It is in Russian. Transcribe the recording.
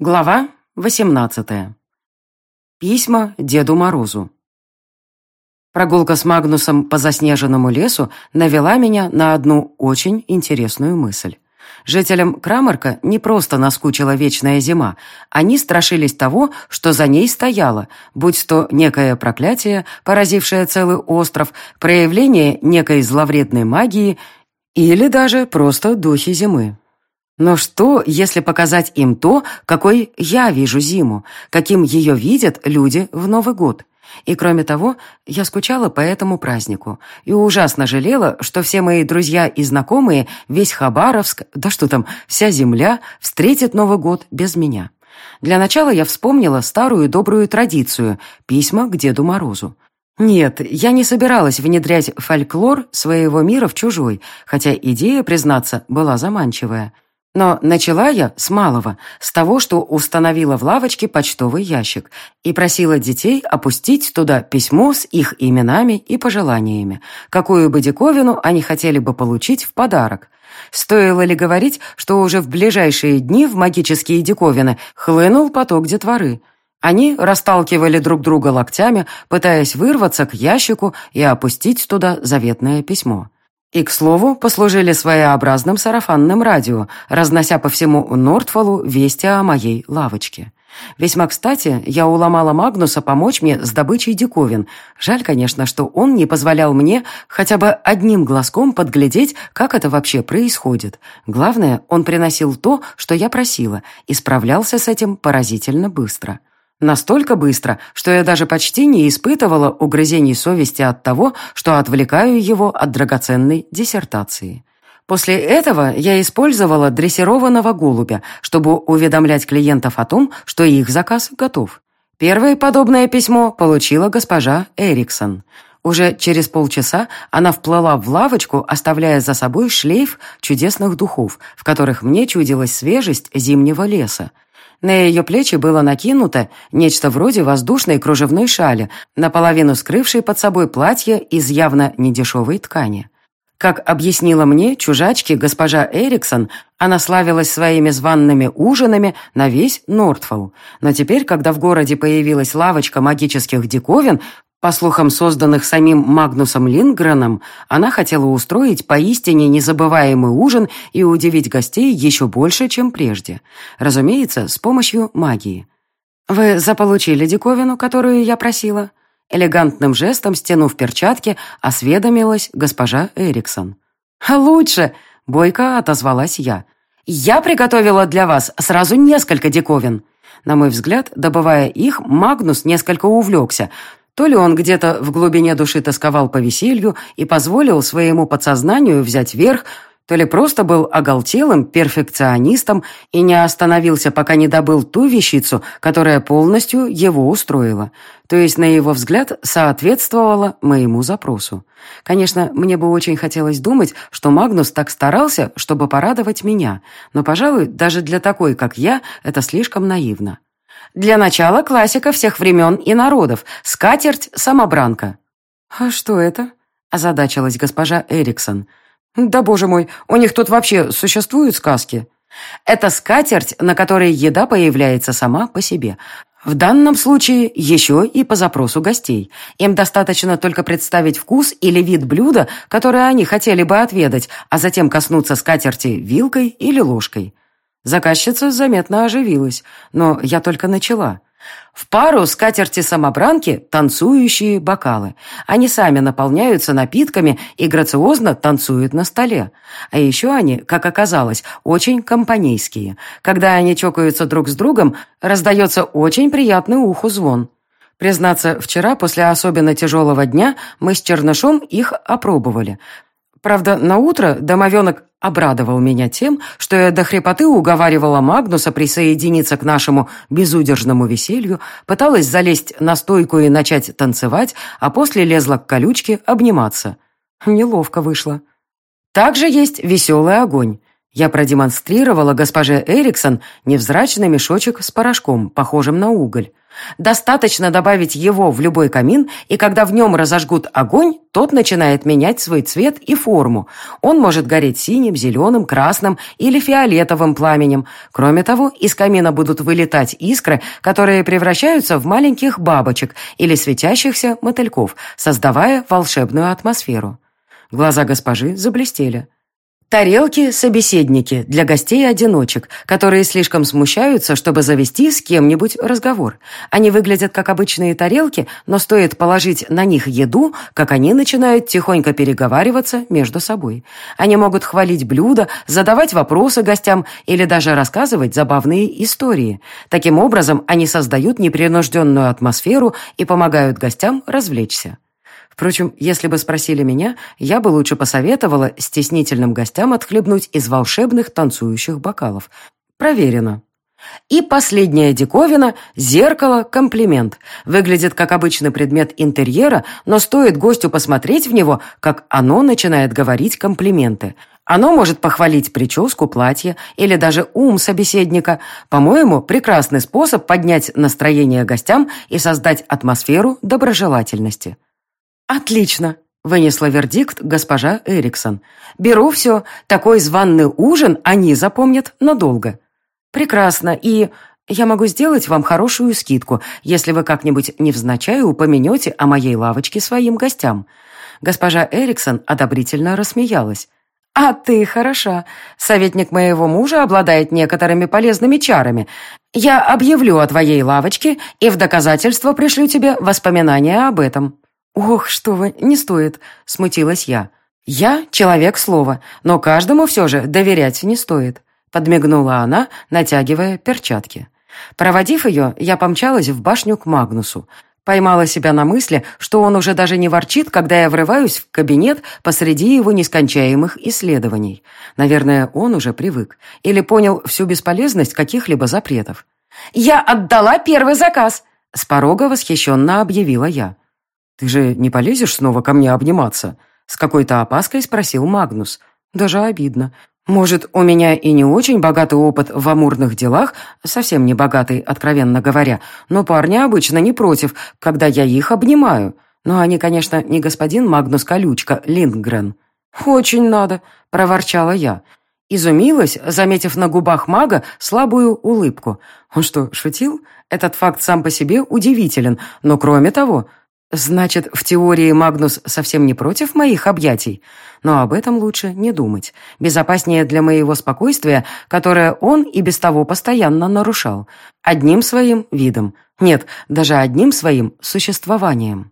Глава 18. Письма Деду Морозу. Прогулка с Магнусом по заснеженному лесу навела меня на одну очень интересную мысль. Жителям Крамарка не просто наскучила вечная зима, они страшились того, что за ней стояло, будь то некое проклятие, поразившее целый остров, проявление некой зловредной магии или даже просто духи зимы. Но что, если показать им то, какой я вижу зиму, каким ее видят люди в Новый год? И кроме того, я скучала по этому празднику и ужасно жалела, что все мои друзья и знакомые, весь Хабаровск, да что там, вся земля, встретят Новый год без меня. Для начала я вспомнила старую добрую традицию – письма к Деду Морозу. Нет, я не собиралась внедрять фольклор своего мира в чужой, хотя идея, признаться, была заманчивая – но начала я с малого, с того, что установила в лавочке почтовый ящик и просила детей опустить туда письмо с их именами и пожеланиями, какую бы диковину они хотели бы получить в подарок. Стоило ли говорить, что уже в ближайшие дни в магические диковины хлынул поток детворы? Они расталкивали друг друга локтями, пытаясь вырваться к ящику и опустить туда заветное письмо. И, к слову, послужили своеобразным сарафанным радио, разнося по всему Нортфолу вести о моей лавочке. Весьма кстати, я уломала Магнуса помочь мне с добычей диковин. Жаль, конечно, что он не позволял мне хотя бы одним глазком подглядеть, как это вообще происходит. Главное, он приносил то, что я просила, и справлялся с этим поразительно быстро. Настолько быстро, что я даже почти не испытывала угрызений совести от того, что отвлекаю его от драгоценной диссертации. После этого я использовала дрессированного голубя, чтобы уведомлять клиентов о том, что их заказ готов. Первое подобное письмо получила госпожа Эриксон. Уже через полчаса она вплыла в лавочку, оставляя за собой шлейф чудесных духов, в которых мне чудилась свежесть зимнего леса. На ее плечи было накинуто нечто вроде воздушной кружевной шали, наполовину скрывшей под собой платье из явно недешевой ткани. Как объяснила мне чужачки госпожа Эриксон, она славилась своими званными ужинами на весь Нортфолл. Но теперь, когда в городе появилась лавочка магических диковин, по слухам, созданных самим Магнусом Лингреном, она хотела устроить поистине незабываемый ужин и удивить гостей еще больше, чем прежде. Разумеется, с помощью магии. «Вы заполучили диковину, которую я просила?» Элегантным жестом, стянув перчатки, осведомилась госпожа Эриксон. «А лучше!» — бойко отозвалась я. «Я приготовила для вас сразу несколько диковин». На мой взгляд, добывая их, Магнус несколько увлекся — то ли он где-то в глубине души тосковал по веселью и позволил своему подсознанию взять верх, то ли просто был оголтелым перфекционистом и не остановился, пока не добыл ту вещицу, которая полностью его устроила. То есть, на его взгляд, соответствовала моему запросу. Конечно, мне бы очень хотелось думать, что Магнус так старался, чтобы порадовать меня, но, пожалуй, даже для такой, как я, это слишком наивно. Для начала классика всех времен и народов. Скатерть-самобранка». «А что это?» – озадачилась госпожа Эриксон. «Да, боже мой, у них тут вообще существуют сказки?» «Это скатерть, на которой еда появляется сама по себе. В данном случае еще и по запросу гостей. Им достаточно только представить вкус или вид блюда, которое они хотели бы отведать, а затем коснуться скатерти вилкой или ложкой. Заказчица заметно оживилась, но я только начала. В пару скатерти-самобранки танцующие бокалы. Они сами наполняются напитками и грациозно танцуют на столе. А еще они, как оказалось, очень компанейские. Когда они чокаются друг с другом, раздается очень приятный уху звон. Признаться, вчера после особенно тяжелого дня мы с Чернышом их опробовали. Правда, на утро домовенок обрадовал меня тем, что я до хрипоты уговаривала Магнуса присоединиться к нашему безудержному веселью, пыталась залезть на стойку и начать танцевать, а после лезла к колючке обниматься. Неловко вышло. Также есть веселый огонь. Я продемонстрировала госпоже Эриксон невзрачный мешочек с порошком, похожим на уголь. Достаточно добавить его в любой камин, и когда в нем разожгут огонь, тот начинает менять свой цвет и форму. Он может гореть синим, зеленым, красным или фиолетовым пламенем. Кроме того, из камина будут вылетать искры, которые превращаются в маленьких бабочек или светящихся мотыльков, создавая волшебную атмосферу. Глаза госпожи заблестели. Тарелки-собеседники для гостей-одиночек, которые слишком смущаются, чтобы завести с кем-нибудь разговор. Они выглядят как обычные тарелки, но стоит положить на них еду, как они начинают тихонько переговариваться между собой. Они могут хвалить блюда, задавать вопросы гостям или даже рассказывать забавные истории. Таким образом, они создают непринужденную атмосферу и помогают гостям развлечься. Впрочем, если бы спросили меня, я бы лучше посоветовала стеснительным гостям отхлебнуть из волшебных танцующих бокалов. Проверено. И последняя диковина – зеркало-комплимент. Выглядит как обычный предмет интерьера, но стоит гостю посмотреть в него, как оно начинает говорить комплименты. Оно может похвалить прическу, платье или даже ум собеседника. По-моему, прекрасный способ поднять настроение гостям и создать атмосферу доброжелательности. «Отлично!» — вынесла вердикт госпожа Эриксон. «Беру все. Такой званный ужин они запомнят надолго». «Прекрасно. И я могу сделать вам хорошую скидку, если вы как-нибудь невзначай упомянете о моей лавочке своим гостям». Госпожа Эриксон одобрительно рассмеялась. «А ты хороша. Советник моего мужа обладает некоторыми полезными чарами. Я объявлю о твоей лавочке и в доказательство пришлю тебе воспоминания об этом». «Ох, что вы, не стоит», — смутилась я. «Я человек слова, но каждому все же доверять не стоит», — подмигнула она, натягивая перчатки. Проводив ее, я помчалась в башню к Магнусу. Поймала себя на мысли, что он уже даже не ворчит, когда я врываюсь в кабинет посреди его нескончаемых исследований. Наверное, он уже привык. Или понял всю бесполезность каких-либо запретов. «Я отдала первый заказ!» С порога восхищенно объявила я. «Ты же не полезешь снова ко мне обниматься?» С какой-то опаской спросил Магнус. Даже обидно. Может, у меня и не очень богатый опыт в амурных делах, совсем не богатый, откровенно говоря, но парни обычно не против, когда я их обнимаю. Но они, конечно, не господин Магнус Колючка, Линдгрен. «Очень надо», — проворчала я. Изумилась, заметив на губах мага слабую улыбку. Он что, шутил? Этот факт сам по себе удивителен, но кроме того, Значит, в теории Магнус совсем не против моих объятий? Но об этом лучше не думать. Безопаснее для моего спокойствия, которое он и без того постоянно нарушал. Одним своим видом. Нет, даже одним своим существованием.